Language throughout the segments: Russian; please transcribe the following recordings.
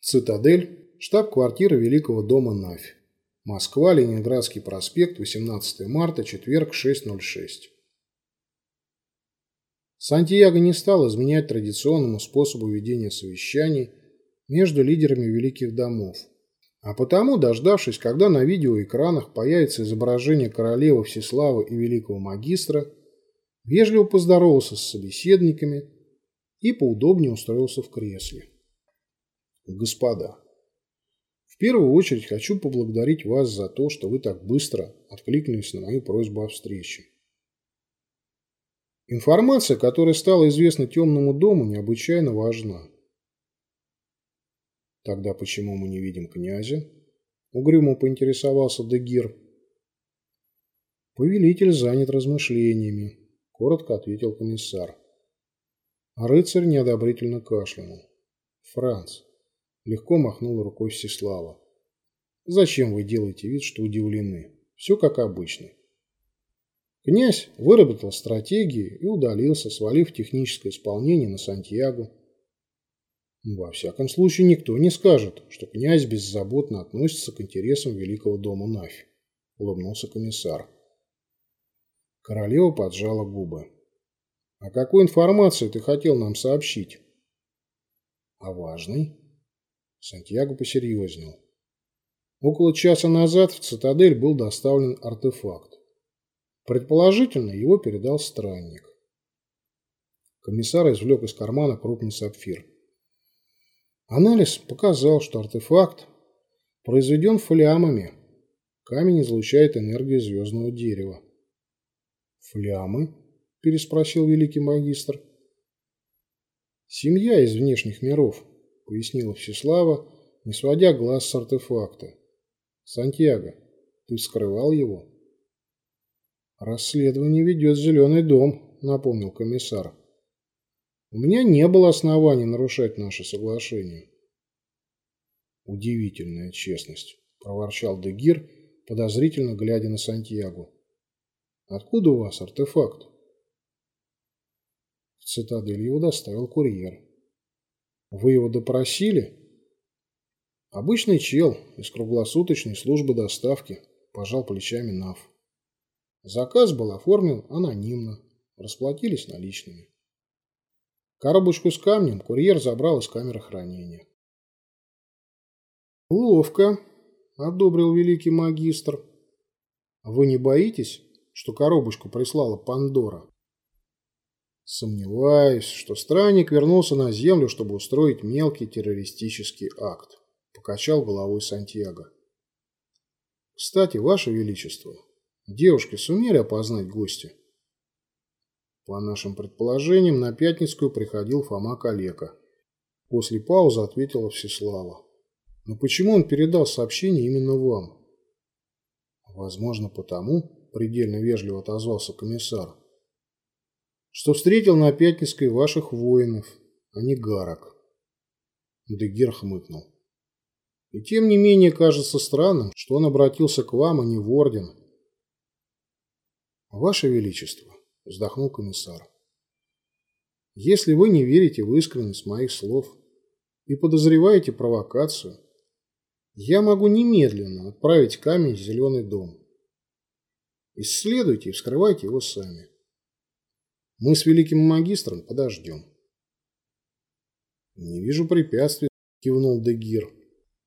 Цитадель, штаб-квартира Великого дома Навь. Москва, Ленинградский проспект, 18 марта, четверг, 6.06. Сантьяго не стал изменять традиционному способу ведения совещаний между лидерами великих домов. А потому, дождавшись, когда на видеоэкранах появится изображение королевы Всеславы и великого магистра, вежливо поздоровался с собеседниками и поудобнее устроился в кресле. Господа, в первую очередь хочу поблагодарить вас за то, что вы так быстро откликнулись на мою просьбу о встрече. Информация, которая стала известна темному дому, необычайно важна. Тогда почему мы не видим князя? Угрюмо поинтересовался Дегир. Повелитель занят размышлениями, коротко ответил комиссар. рыцарь неодобрительно кашлянул. Франц, Легко махнул рукой Всеслава. Зачем вы делаете вид, что удивлены? Все как обычно. Князь выработал стратегию и удалился, свалив техническое исполнение на Сантьяго. Во всяком случае, никто не скажет, что князь беззаботно относится к интересам Великого дома Нафь, улыбнулся комиссар. Королева поджала губы. «О какой информации ты хотел нам сообщить?» «О важной?» Сантьяго посерьезнел. Около часа назад в цитадель был доставлен артефакт. Предположительно, его передал странник. Комиссар извлек из кармана крупный сапфир. Анализ показал, что артефакт произведен флямами. Камень излучает энергию звездного дерева. «Флямы?» – переспросил великий магистр. «Семья из внешних миров», пояснила Всеслава, не сводя глаз с артефакта. «Сантьяго, ты скрывал его?» «Расследование ведет Зеленый дом», — напомнил комиссар. «У меня не было оснований нарушать наше соглашение». «Удивительная честность», — проворчал Дегир, подозрительно глядя на Сантьяго. «Откуда у вас артефакт?» В цитадель его доставил курьер. Вы его допросили? Обычный чел из круглосуточной службы доставки, пожал плечами Нав. Заказ был оформлен анонимно, расплатились наличными. Коробочку с камнем курьер забрал из камеры хранения. «Ловко», — одобрил великий магистр. «Вы не боитесь, что коробочку прислала Пандора?» Сомневаюсь, что странник вернулся на землю, чтобы устроить мелкий террористический акт. Покачал головой Сантьяго. Кстати, Ваше Величество, девушки сумели опознать гостя? По нашим предположениям, на Пятницкую приходил Фома Калека. После паузы ответила Всеслава. Но почему он передал сообщение именно вам? Возможно, потому, предельно вежливо отозвался комиссар, что встретил на Пятницкой ваших воинов, а не гарок. Дегер хмыкнул. И тем не менее кажется странным, что он обратился к вам, а не в орден. Ваше Величество, вздохнул комиссар, если вы не верите в искренность моих слов и подозреваете провокацию, я могу немедленно отправить камень в Зеленый дом. Исследуйте и вскрывайте его сами. Мы с великим магистром подождем. Не вижу препятствий, кивнул Дегир.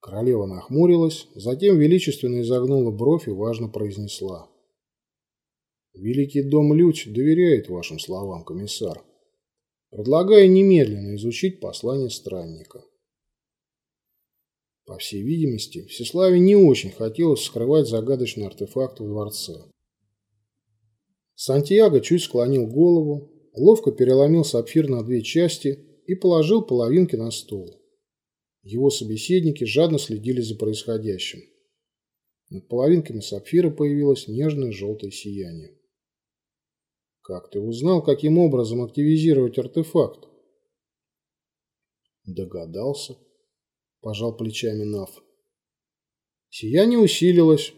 Королева нахмурилась, затем величественно изогнула бровь и важно произнесла. Великий дом Люч доверяет вашим словам, комиссар. Предлагаю немедленно изучить послание странника. По всей видимости, Всеславе не очень хотелось скрывать загадочный артефакт в дворце. Сантьяго чуть склонил голову, ловко переломил сапфир на две части и положил половинки на стол. Его собеседники жадно следили за происходящим. Над половинками сапфира появилось нежное желтое сияние. «Как ты узнал, каким образом активизировать артефакт?» «Догадался», – пожал плечами Нав. Сияние усилилось,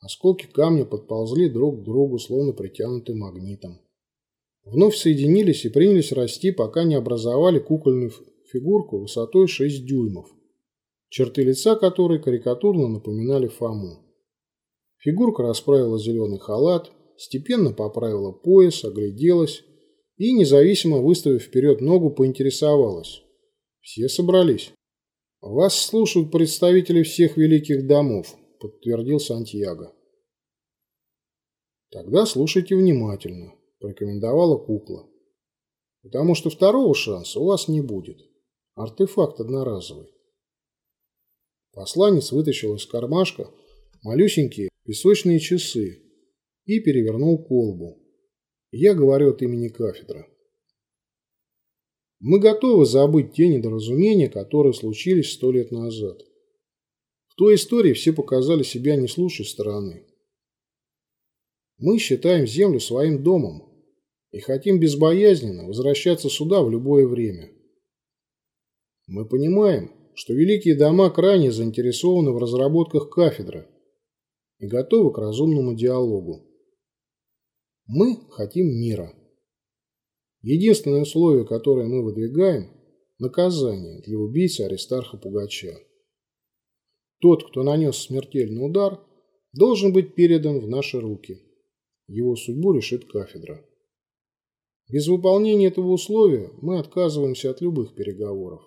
Осколки камня подползли друг к другу, словно притянутые магнитом. Вновь соединились и принялись расти, пока не образовали кукольную фигурку высотой 6 дюймов. черты лица которой карикатурно напоминали Фому. Фигурка расправила зеленый халат, степенно поправила пояс, огляделась и, независимо выставив вперед ногу, поинтересовалась. Все собрались. «Вас слушают представители всех великих домов», – подтвердил Сантьяго. «Тогда слушайте внимательно», – порекомендовала кукла. «Потому что второго шанса у вас не будет. Артефакт одноразовый». Посланец вытащил из кармашка малюсенькие песочные часы и перевернул колбу. Я говорю от имени кафедры. Мы готовы забыть те недоразумения, которые случились сто лет назад. В той истории все показали себя не с лучшей стороны. Мы считаем Землю своим домом и хотим безбоязненно возвращаться сюда в любое время. Мы понимаем, что великие дома крайне заинтересованы в разработках кафедры и готовы к разумному диалогу. Мы хотим мира. Единственное условие, которое мы выдвигаем – наказание для убийцы Аристарха Пугача. Тот, кто нанес смертельный удар, должен быть передан в наши руки. Его судьбу решит кафедра. Без выполнения этого условия мы отказываемся от любых переговоров.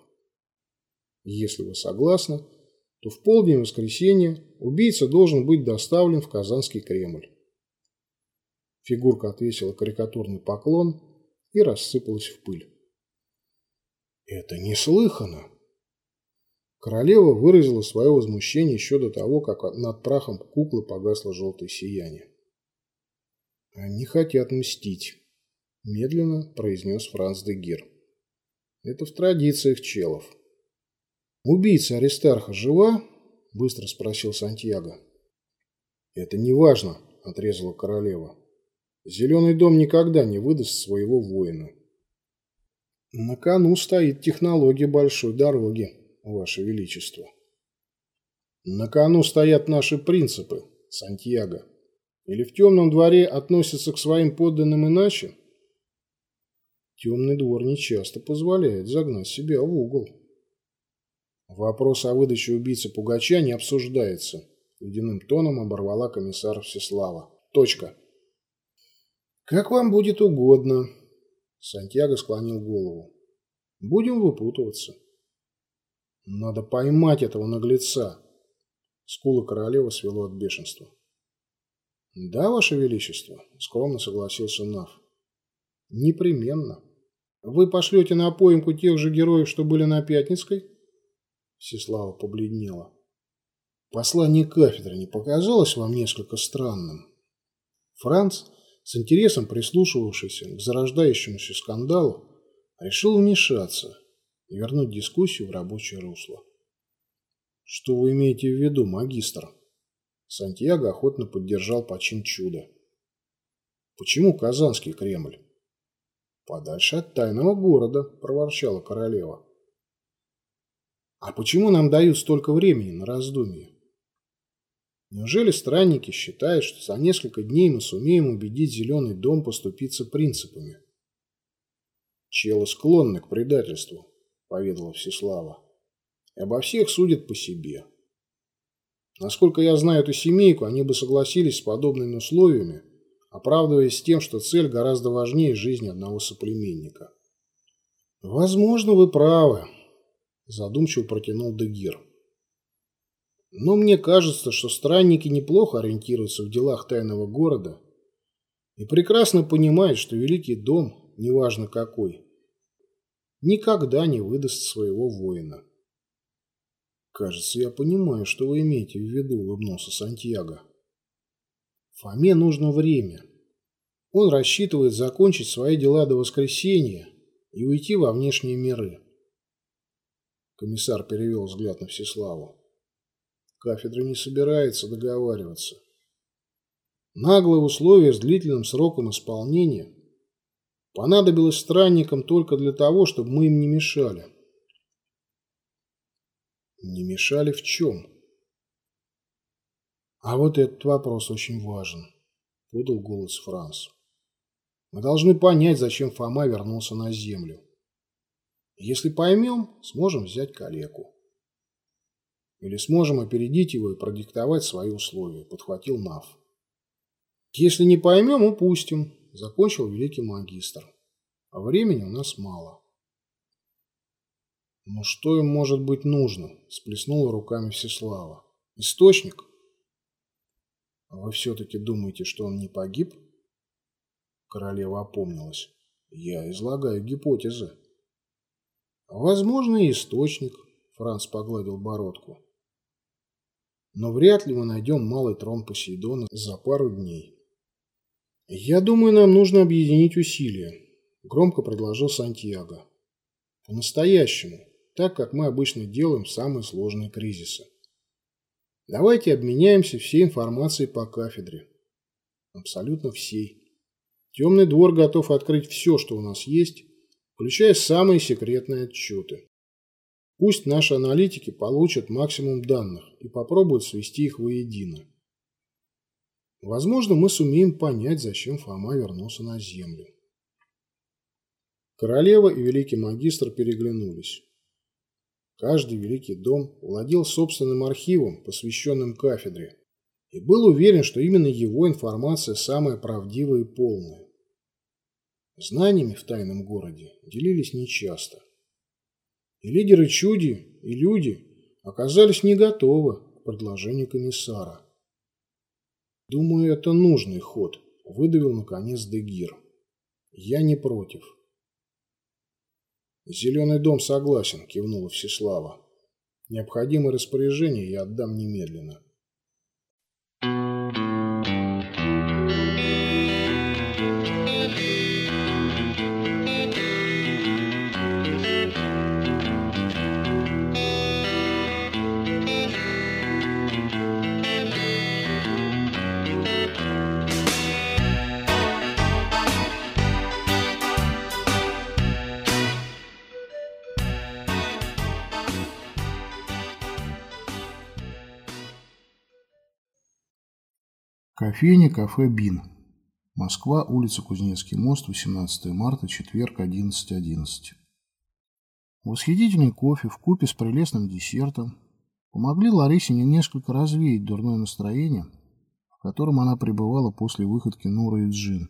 Если вы согласны, то в полдень воскресенья убийца должен быть доставлен в Казанский Кремль. Фигурка отвесила карикатурный поклон и рассыпалась в пыль. «Это неслыханно!» Королева выразила свое возмущение еще до того, как над прахом куклы погасло желтое сияние. «Они хотят мстить», – медленно произнес Франц де Гир. «Это в традициях челов». «Убийца Аристарха жива?» – быстро спросил Сантьяго. «Это не важно», – отрезала королева. Зеленый дом никогда не выдаст своего воина. На кону стоит технология большой дороги, Ваше Величество. На кону стоят наши принципы, Сантьяго. Или в темном дворе относятся к своим подданным иначе? Темный двор нечасто позволяет загнать себя в угол. Вопрос о выдаче убийцы Пугача не обсуждается. Ледяным тоном оборвала комиссар Всеслава. Точка. «Как вам будет угодно», — Сантьяго склонил голову. «Будем выпутываться». «Надо поймать этого наглеца», — скулы королевы свело от бешенства. «Да, ваше величество», — скромно согласился Нав. «Непременно. Вы пошлете на поимку тех же героев, что были на Пятницкой?» Всеслава побледнела. «Послание кафедры не показалось вам несколько странным?» Франц с интересом прислушивавшийся к зарождающемуся скандалу, решил вмешаться и вернуть дискуссию в рабочее русло. «Что вы имеете в виду, магистр?» Сантьяго охотно поддержал почин чуда. «Почему Казанский Кремль?» «Подальше от тайного города», – проворчала королева. «А почему нам дают столько времени на раздумье?» Неужели странники считают, что за несколько дней мы сумеем убедить Зеленый дом поступиться принципами? Челы склонны к предательству, поведала Всеслава. И обо всех судят по себе. Насколько я знаю эту семейку, они бы согласились с подобными условиями, оправдываясь тем, что цель гораздо важнее жизни одного соплеменника. Возможно, вы правы, задумчиво протянул Дегир. Но мне кажется, что странники неплохо ориентируются в делах тайного города и прекрасно понимают, что Великий дом, неважно какой, никогда не выдаст своего воина. «Кажется, я понимаю, что вы имеете в виду», — улыбнулся Сантьяго. «Фоме нужно время. Он рассчитывает закончить свои дела до воскресенья и уйти во внешние миры». Комиссар перевел взгляд на Всеславу. Кафедра не собирается договариваться. Наглое условие с длительным сроком исполнения понадобилось странникам только для того, чтобы мы им не мешали. Не мешали в чем? А вот этот вопрос очень важен, подал голос Франц. Мы должны понять, зачем Фома вернулся на землю. Если поймем, сможем взять калеку. Или сможем опередить его и продиктовать свои условия, подхватил Нав. Если не поймем, упустим, закончил великий магистр. А времени у нас мало. «Ну что им может быть нужно?» – сплеснула руками Всеслава. «Источник?» «А вы все-таки думаете, что он не погиб?» Королева опомнилась. «Я излагаю гипотезы». «Возможно, источник», – Франц погладил бородку. «Но вряд ли мы найдем малый трон Посейдона за пару дней». «Я думаю, нам нужно объединить усилия», – громко предложил Сантьяго. «По-настоящему, так как мы обычно делаем самые сложные кризисы. Давайте обменяемся всей информацией по кафедре. Абсолютно всей. Темный двор готов открыть все, что у нас есть, включая самые секретные отчеты. Пусть наши аналитики получат максимум данных и попробуют свести их воедино. Возможно, мы сумеем понять, зачем Фома вернулся на Землю. Королева и великий магистр переглянулись. Каждый великий дом владел собственным архивом, посвященным кафедре, и был уверен, что именно его информация самая правдивая и полная. Знаниями в тайном городе делились нечасто. И лидеры чуди, и люди оказались не готовы к предложению комиссара. «Думаю, это нужный ход», – выдавил наконец Дегир. «Я не против». «Зеленый дом согласен», – кивнула Всеслава. «Необходимое распоряжение я отдам немедленно». Кофейня кафе «Бин». Москва, улица Кузнецкий мост, 18 марта, четверг, 11.11. .11. Восхитительный кофе в купе с прелестным десертом помогли Ларисе несколько развеять дурное настроение, в котором она пребывала после выходки Нуры и Джин.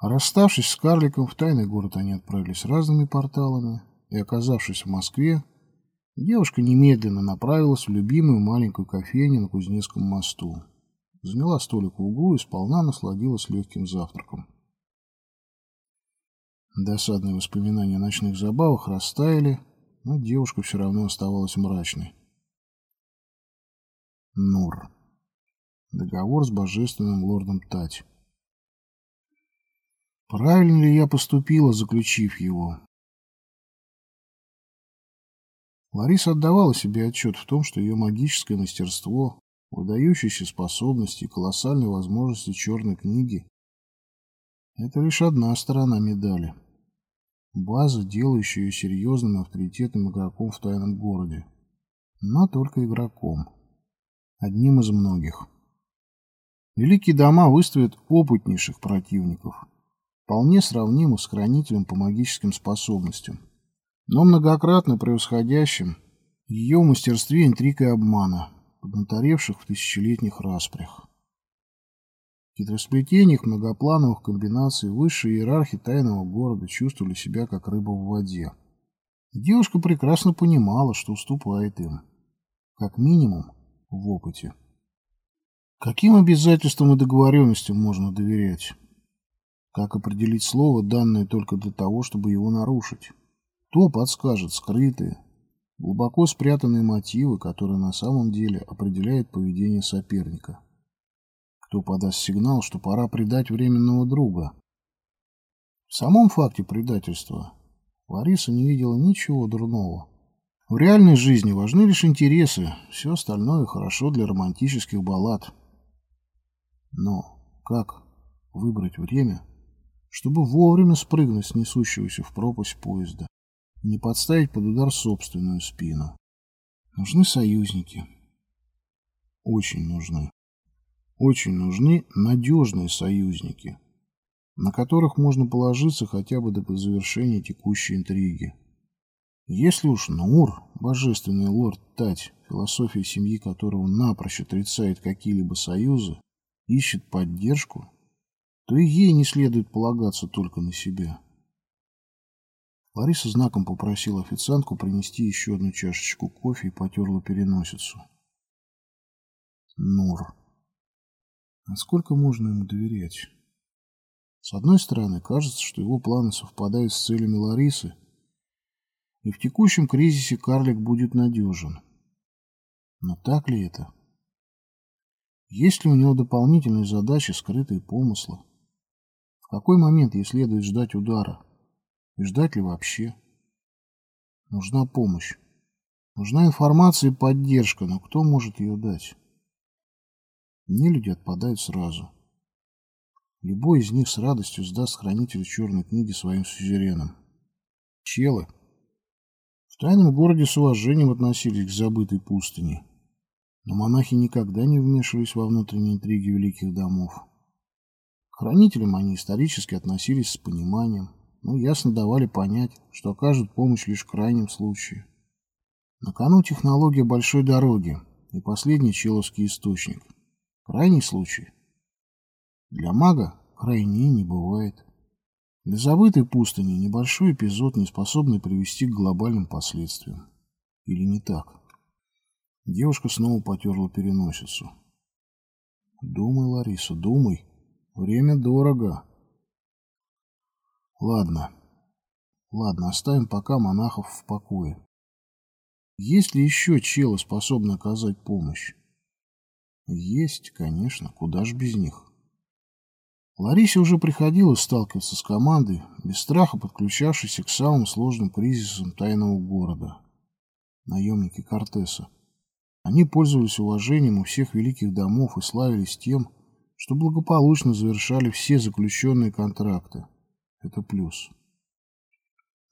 Расставшись с карликом, в тайный город они отправились разными порталами и, оказавшись в Москве, Девушка немедленно направилась в любимую маленькую кофейню на Кузнецком мосту. Заняла столик в углу и сполна насладилась легким завтраком. Досадные воспоминания о ночных забавах растаяли, но девушка все равно оставалась мрачной. Нур. Договор с божественным лордом Тать. Правильно ли я поступила, заключив его? Лариса отдавала себе отчет в том, что ее магическое мастерство, выдающиеся способности и колоссальные возможности черной книги – это лишь одна сторона медали. База, делающая ее серьезным авторитетным игроком в тайном городе. Но только игроком. Одним из многих. Великие дома выставят опытнейших противников, вполне сравнимых с хранителем по магическим способностям – но многократно превосходящим ее мастерстве интриг и обмана, поднаторевших в тысячелетних распрях. В хитросплетениях многоплановых комбинаций высшие иерархи тайного города чувствовали себя как рыба в воде. Девушка прекрасно понимала, что уступает им, как минимум в опыте. Каким обязательствам и договоренностям можно доверять? Как определить слово, данное только для того, чтобы его нарушить? Кто подскажет скрытые, глубоко спрятанные мотивы, которые на самом деле определяют поведение соперника? Кто подаст сигнал, что пора предать временного друга? В самом факте предательства Лариса не видела ничего дурного. В реальной жизни важны лишь интересы, все остальное хорошо для романтических баллад. Но как выбрать время, чтобы вовремя спрыгнуть с несущегося в пропасть поезда? Не подставить под удар собственную спину. Нужны союзники. Очень нужны. Очень нужны надежные союзники, на которых можно положиться хотя бы до завершения текущей интриги. Если уж Нур, божественный лорд Тать, философия семьи которого напрочь отрицает какие-либо союзы, ищет поддержку, то и ей не следует полагаться только на себя. Лариса знаком попросила официантку принести еще одну чашечку кофе и потерла переносицу. Нур. Насколько можно ему доверять? С одной стороны, кажется, что его планы совпадают с целями Ларисы, и в текущем кризисе карлик будет надежен. Но так ли это? Есть ли у него дополнительные задачи, скрытые помыслы? В какой момент ей следует ждать удара? И ждать ли вообще? Нужна помощь. Нужна информация и поддержка, но кто может ее дать? Нелюди отпадают сразу. Любой из них с радостью сдаст хранителю черной книги своим сюзеренам. Челы в тайном городе с уважением относились к забытой пустыне, но монахи никогда не вмешивались во внутренние интриги великих домов. К хранителям они исторически относились с пониманием, но ясно давали понять, что окажут помощь лишь в крайнем случае. На кону технология большой дороги и последний человский источник. Крайний случай. Для мага крайней не бывает. Для забытой пустыни небольшой эпизод, не способный привести к глобальным последствиям. Или не так? Девушка снова потерла переносицу. Думай, Лариса, думай. Время дорого. Ладно. Ладно, оставим пока монахов в покое. Есть ли еще челы, способные оказать помощь? Есть, конечно, куда ж без них. Ларисе уже приходилось сталкиваться с командой, без страха подключавшейся к самым сложным кризисам тайного города. Наемники Кортеса. Они пользовались уважением у всех великих домов и славились тем, что благополучно завершали все заключенные контракты. Это плюс.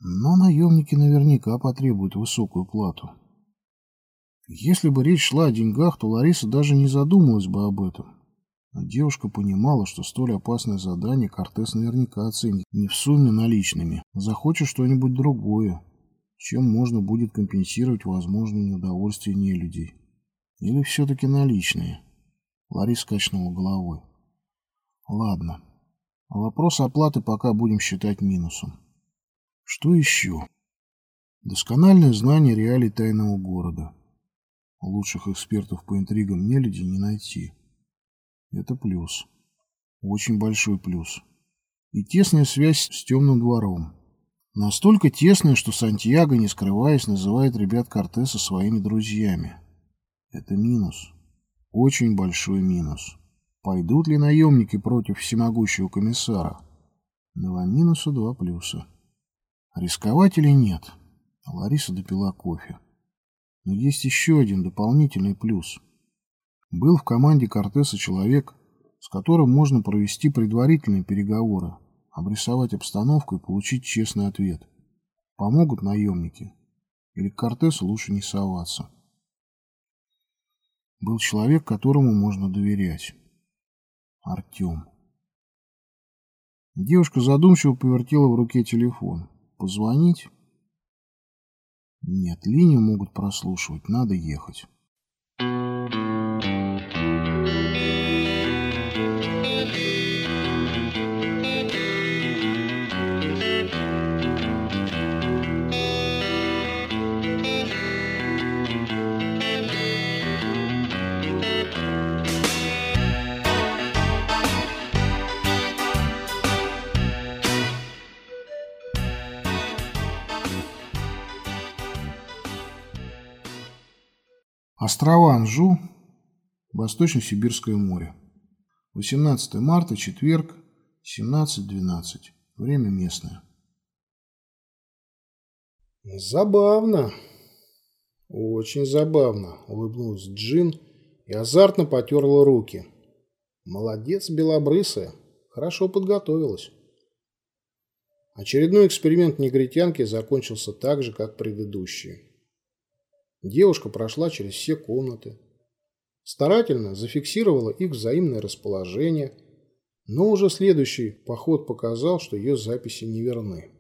Но наемники наверняка потребуют высокую плату. Если бы речь шла о деньгах, то Лариса даже не задумалась бы об этом. Но девушка понимала, что столь опасное задание Кортес наверняка оценит не в сумме наличными, а захочет что-нибудь другое, чем можно будет компенсировать возможные неудовольствия нелюдей. Или все-таки наличные? Лариса качнула головой. Ладно. Вопрос оплаты пока будем считать минусом. Что еще? Доскональное знание реалий тайного города. Лучших экспертов по интригам нелюди не найти. Это плюс. Очень большой плюс. И тесная связь с темным двором. Настолько тесная, что Сантьяго, не скрываясь, называет ребят Кортеса своими друзьями. Это минус. Очень большой минус. Пойдут ли наемники против всемогущего комиссара? Два минуса, два плюса. Рисковать или нет? Лариса допила кофе. Но есть еще один дополнительный плюс – был в команде Кортеса человек, с которым можно провести предварительные переговоры, обрисовать обстановку и получить честный ответ. Помогут наемники? Или к Кортесу лучше не соваться? Был человек, которому можно доверять. Артем. Девушка задумчиво повертела в руке телефон. Позвонить? Нет, линию могут прослушивать, надо ехать. Острова Анжу, Восточно-Сибирское море. 18 марта, четверг, 17.12. Время местное. Забавно. Очень забавно, улыбнулась Джин и азартно потерла руки. Молодец, белобрысая. Хорошо подготовилась. Очередной эксперимент негритянки закончился так же, как предыдущий. Девушка прошла через все комнаты, старательно зафиксировала их взаимное расположение, но уже следующий поход показал, что ее записи неверны.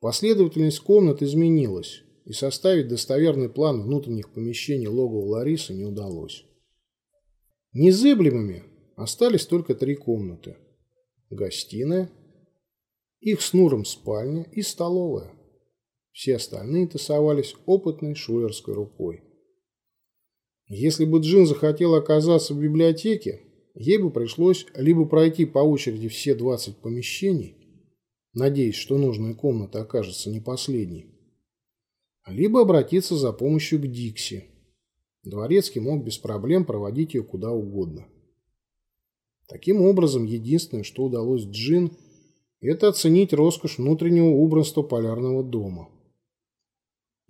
Последовательность комнат изменилась, и составить достоверный план внутренних помещений логова Ларисы не удалось. Незыблемыми остались только три комнаты. Гостиная, их с Нуром спальня и столовая. Все остальные тасовались опытной шулерской рукой. Если бы Джин захотел оказаться в библиотеке, ей бы пришлось либо пройти по очереди все 20 помещений, надеясь, что нужная комната окажется не последней, либо обратиться за помощью к Дикси. Дворецкий мог без проблем проводить ее куда угодно. Таким образом, единственное, что удалось Джин, это оценить роскошь внутреннего убранства полярного дома.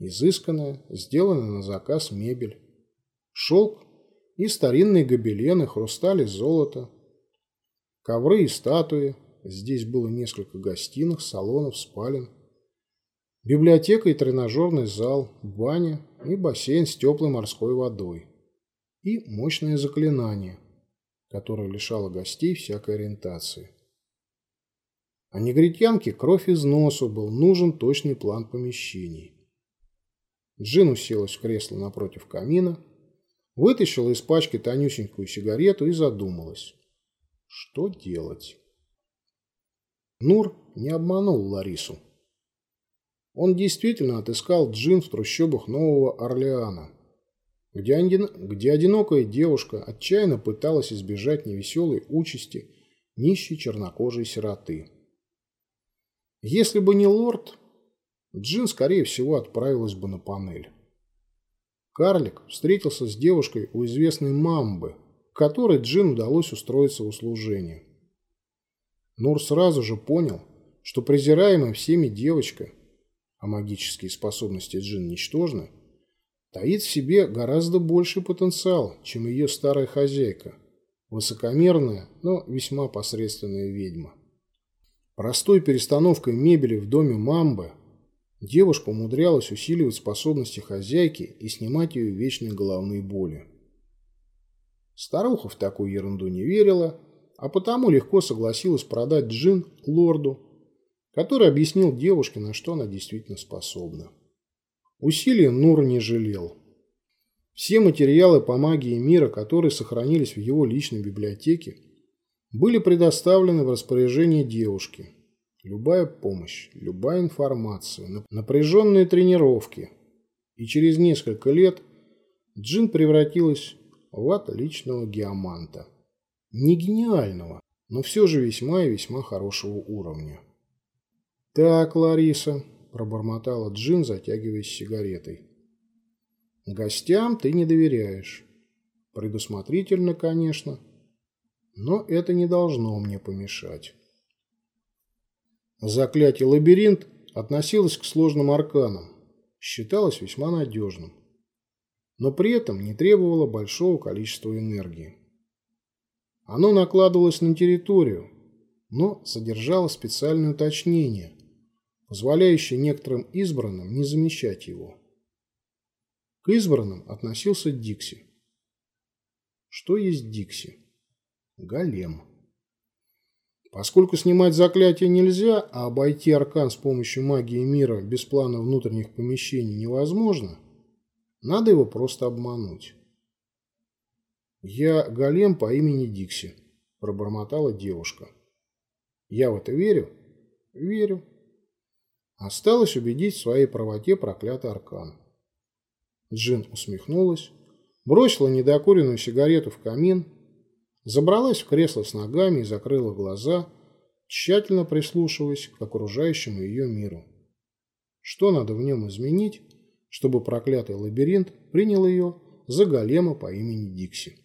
Изысканная, сделанная на заказ мебель, шелк и старинные гобелены, хрусталь и золото, ковры и статуи, здесь было несколько гостиных, салонов, спален, библиотека и тренажерный зал, баня и бассейн с теплой морской водой. И мощное заклинание, которое лишало гостей всякой ориентации. А негритянке кровь из носу был нужен точный план помещений. Джин уселась в кресло напротив камина, вытащила из пачки тонюсенькую сигарету и задумалась. Что делать? Нур не обманул Ларису. Он действительно отыскал джин в трущобах Нового Орлеана, где, один, где одинокая девушка отчаянно пыталась избежать невеселой участи нищей чернокожей сироты. Если бы не лорд, Джин, скорее всего, отправилась бы на панель. Карлик встретился с девушкой у известной мамбы, которой Джин удалось устроиться в услужение. Нур сразу же понял, что презираемая всеми девочка, а магические способности Джин ничтожны, таит в себе гораздо больший потенциал, чем ее старая хозяйка, высокомерная, но весьма посредственная ведьма. Простой перестановкой мебели в доме Мамбы девушка умудрялась усиливать способности хозяйки и снимать ее вечные головные боли. Старуха в такую ерунду не верила, а потому легко согласилась продать джин лорду, который объяснил девушке, на что она действительно способна. Усилий Нур не жалел. Все материалы по магии мира, которые сохранились в его личной библиотеке, были предоставлены в распоряжение девушки. Любая помощь, любая информация, напряженные тренировки. И через несколько лет Джин превратилась в отличного геоманта. Не гениального, но все же весьма и весьма хорошего уровня. «Так, Лариса», – пробормотала Джин, затягиваясь сигаретой. «Гостям ты не доверяешь. Предусмотрительно, конечно, но это не должно мне помешать. Заклятие «Лабиринт» относилось к сложным арканам, считалось весьма надежным, но при этом не требовало большого количества энергии. Оно накладывалось на территорию, но содержало специальное уточнение, позволяющее некоторым избранным не замещать его. К избранным относился Дикси. Что есть Дикси? Голем. Поскольку снимать заклятие нельзя, а обойти аркан с помощью магии мира без плана внутренних помещений невозможно, надо его просто обмануть. «Я голем по имени Дикси», – пробормотала девушка. «Я в это верю?» «Верю». Осталось убедить в своей правоте проклятый аркан. Джин усмехнулась, бросила недокуренную сигарету в камин Забралась в кресло с ногами и закрыла глаза, тщательно прислушиваясь к окружающему ее миру. Что надо в нем изменить, чтобы проклятый лабиринт принял ее за голема по имени Дикси?